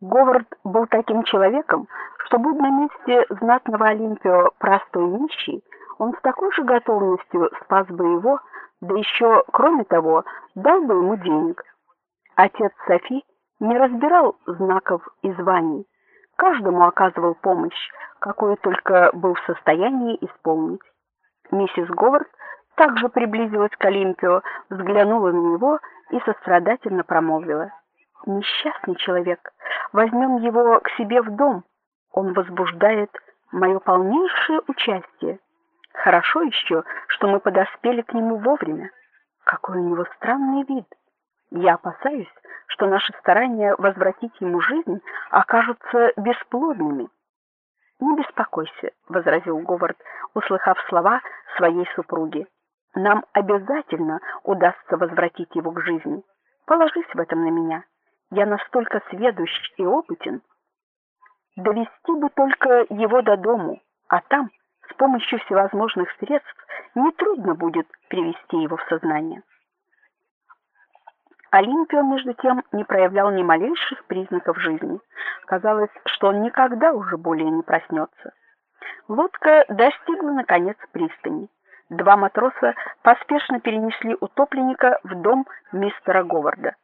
Говард был таким человеком, что будь на месте знатного Олимпио простой нищий, он с такой же готовностью спас бы его, да еще, кроме того, дал бы ему денег. Отец Софи не разбирал знаков и званий, каждому оказывал помощь, какую только был в состоянии исполнить. Миссис Говард также приблизилась к Олимпио, взглянула на него и сострадательно промолвила: "Несчастный человек, возьмем его к себе в дом. Он возбуждает мое полнейшее участие. Хорошо еще, что мы подоспели к нему вовремя. Какой у него странный вид. Я опасаюсь, что наши старания возвратить ему жизнь окажутся бесплодными. Не беспокойся, возразил Говард, услыхав слова своей супруги. Нам обязательно удастся возвратить его к жизни. Положись в этом на меня. Я настолько сведущ и опытен. Довести бы только его до дому, а там с помощью всевозможных средств не трудно будет привести его в сознание. Олимпио между тем не проявлял ни малейших признаков жизни. Казалось, что он никогда уже более не проснется. Лодка достигла наконец пристани. Два матроса поспешно перенесли утопленника в дом мистера Говарда.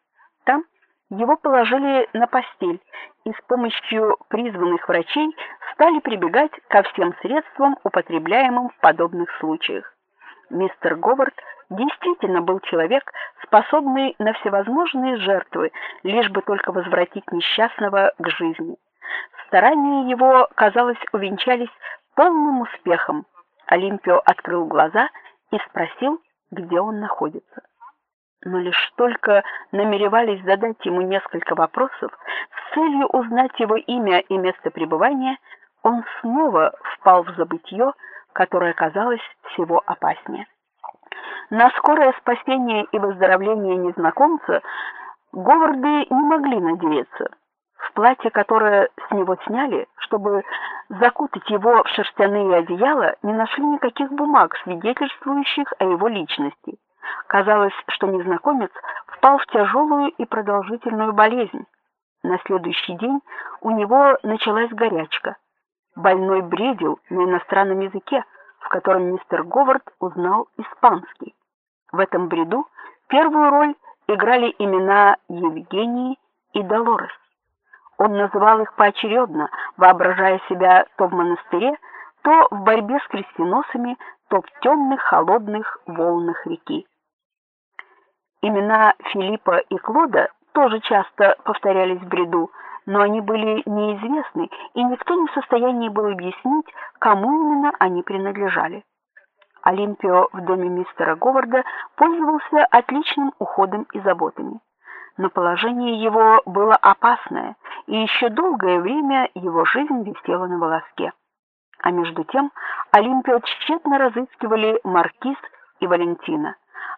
Его положили на постель и с помощью призванных врачей стали прибегать ко всем средствам, употребляемым в подобных случаях. Мистер Говард действительно был человек, способный на всевозможные жертвы, лишь бы только возвратить несчастного к жизни. Старания его, казалось, увенчались полным успехом. Олимпио открыл глаза и спросил, где он находится но лишь только намеревались задать ему несколько вопросов с целью узнать его имя и место пребывания, он снова впал в забытье, которое казалось всего опаснее. На скорое спасение и выздоровление незнакомца Говарды не могли надеяться. В платье, которое с него сняли, чтобы закутать его в шерстяные одеяла, не нашли никаких бумаг, свидетельствующих о его личности. Казалось, что незнакомец впал в тяжелую и продолжительную болезнь. На следующий день у него началась горячка. Больной бредил на иностранном языке, в котором мистер Говард узнал испанский. В этом бреду первую роль играли имена Евгении и Долорес. Он называл их поочередно, воображая себя то в монастыре, то в борьбе с крестоносцами, то в темных холодных волнах реки. Имена Филиппа и Клода тоже часто повторялись в бреду, но они были неизвестны, и никто не в состоянии был объяснить, кому именно они принадлежали. Олимпио в доме мистера Говарда пользовался отличным уходом и заботами. Но положение его было опасное, и еще долгое время его жизнь висела на волоске. А между тем Олимпио тщетно разыскивали маркиз и Валентина.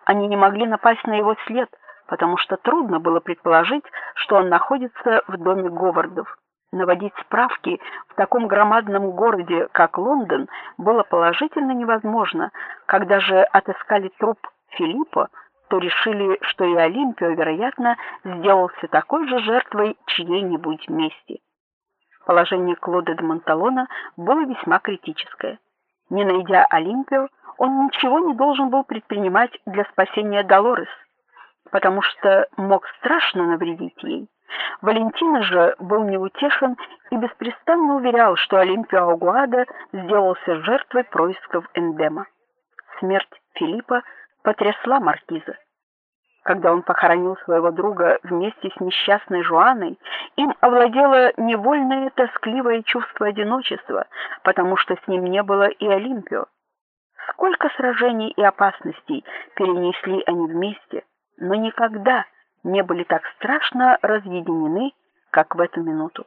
Они не могли напасть на его след, потому что трудно было предположить, что он находится в доме Говардов. Наводить справки в таком громадном городе, как Лондон, было положительно невозможно. Когда же отыскали труп Филиппа, то решили, что и Олимпио, вероятно, сделался такой же жертвой чьей-нибудь мести. Положение Клода де Монталона было весьма критическое. Не найдя Олимпио, он ничего не должен был предпринимать для спасения Долорес, потому что мог страшно навредить ей. Валентина же был неутешен и беспрестанно уверял, что Олимпио Агуада сделался жертвой происков Эндема. Смерть Филиппа потрясла маркиза. Когда он похоронил своего друга вместе с несчастной Жуаной, им овладело невольное тоскливое чувство одиночества, потому что с ним не было и Олимпио. Сколько сражений и опасностей перенесли они вместе, но никогда не были так страшно разъединены, как в эту минуту.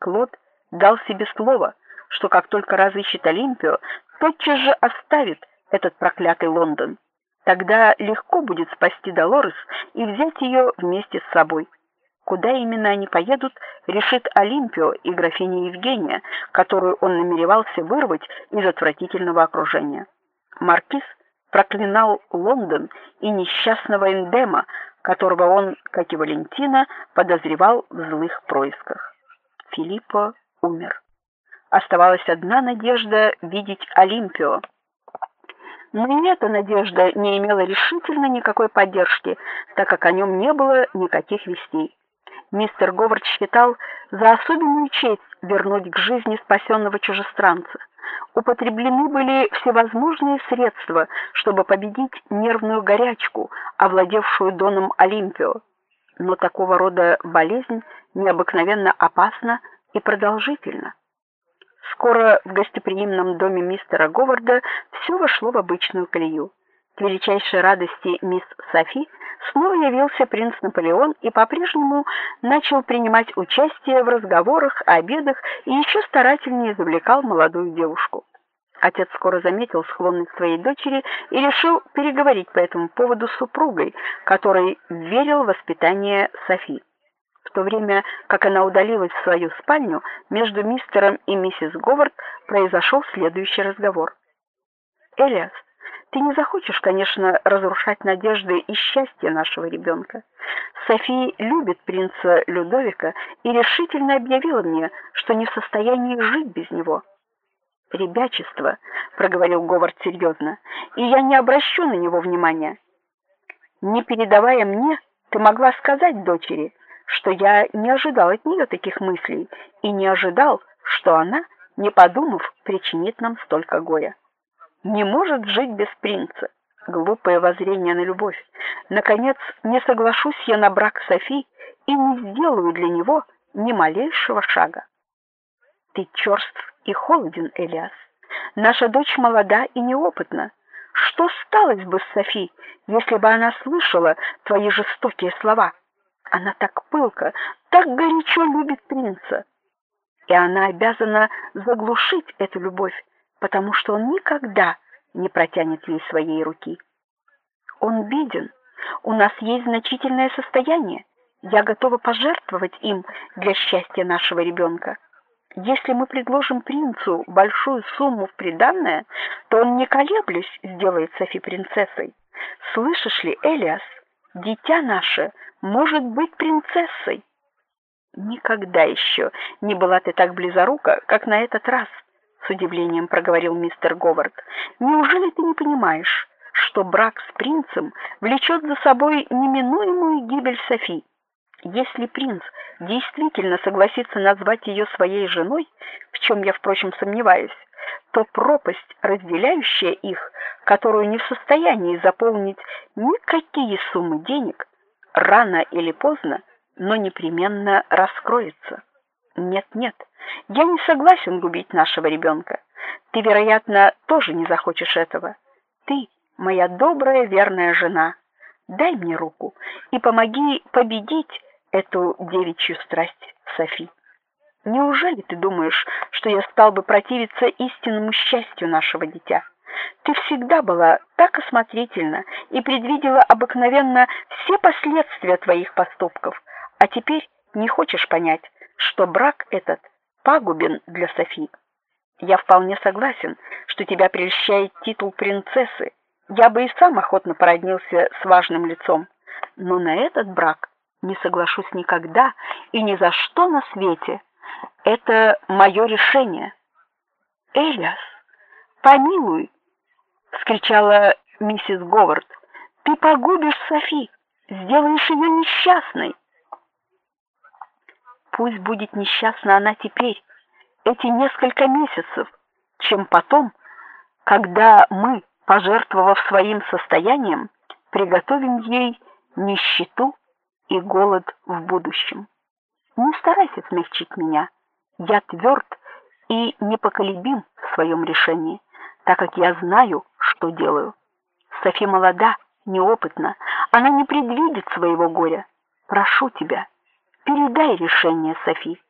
Клод дал себе слово, что как только разыщет Олимпио, тотчас же оставит этот проклятый Лондон. Тогда легко будет спасти Долорес и взять ее вместе с собой. Куда именно они поедут, решит Олимпио и графиня Евгения, которую он намеревался вырвать из отвратительного окружения. Маркиз проклинал Лондон и несчастного Эндема, которого он, как и Валентина, подозревал в злых происках. Филиппо умер. Оставалась одна надежда видеть Олимпио. Но и эта надежда не имела решительно никакой поддержки, так как о нем не было никаких вестей. Мистер Говард считал за особенную честь вернуть к жизни спасенного чужестранца. Употреблены были всевозможные средства, чтобы победить нервную горячку, овладевшую доном Олимпио. Но такого рода болезнь необыкновенно опасна и продолжительна. Скоро в гостеприимном доме мистера Говарда все вошло в обычную колею. К величайшей радости мисс Софи снова явился принц Наполеон и по-прежнему начал принимать участие в разговорах, обедах и еще старательнее завлекал молодую девушку. Отец скоро заметил склонность своей дочери и решил переговорить по этому поводу с супругой, которой верил воспитание Софи. В то время, как она удалилась в свою спальню, между мистером и миссис Говард произошел следующий разговор. Элиас, ты не захочешь, конечно, разрушать надежды и счастье нашего ребенка. София любит принца Людовика и решительно объявила мне, что не в состоянии жить без него. Ребячество, проговорил Говард серьезно, и я не обращу на него внимания. Не передавая мне, ты могла сказать дочери, что я не ожидал от нее таких мыслей и не ожидал, что она, не подумав, причинит нам столько горя. Не может жить без принца. Глупое воззрение на любовь. Наконец, не соглашусь я на брак Софи и не сделаю для него ни малейшего шага. Ты черств и холоден, Элиас. Наша дочь молода и неопытна. Что сталось бы с Софи, если бы она слышала твои жестокие слова? Она так пылка, так горячо любит принца. И она обязана заглушить эту любовь, потому что он никогда не протянет ей своей руки. Он беден. У нас есть значительное состояние. Я готова пожертвовать им для счастья нашего ребенка. Если мы предложим принцу большую сумму в приданое, то он не колеблясь сделает Софи принцессой. Слышишь ли, Элиас, дитя наше может быть принцессой. Никогда еще не была ты так близорука, как на этот раз, с удивлением проговорил мистер Говард. Неужели ты не понимаешь, что брак с принцем влечет за собой неминуемую гибель Софи? Если принц действительно согласится назвать ее своей женой, в чем я впрочем сомневаюсь, то пропасть, разделяющая их, которую не в состоянии заполнить никакие суммы денег, рано или поздно, но непременно раскроется. Нет, нет. Я не согласен губить нашего ребенка. Ты, вероятно, тоже не захочешь этого. Ты, моя добрая, верная жена, дай мне руку и помоги победить эту девичью страсть Софи. Неужели ты думаешь, что я стал бы противиться истинному счастью нашего дитя? Ты всегда была так осмотрительна и предвидела обыкновенно все последствия твоих поступков, а теперь не хочешь понять, что брак этот пагубен для Софи. Я вполне согласен, что тебя прельщает титул принцессы. Я бы и сам охотно породнился с важным лицом, но на этот брак не соглашусь никогда и ни за что на свете. Это мое решение. Элиас, помилуй, вскричала миссис Говард. Ты погубишь Софи, сделаешь ее несчастной. Пусть будет несчастна она теперь, эти несколько месяцев, чем потом, когда мы, пожертвовав своим состоянием, приготовим ей нищету и голод в будущем. Не старайся смягчить меня. Я тверд и непоколебим в своем решении, так как я знаю, что делаю. Софи молода, неопытна, она не предвидит своего горя. Прошу тебя, передай решение Софи.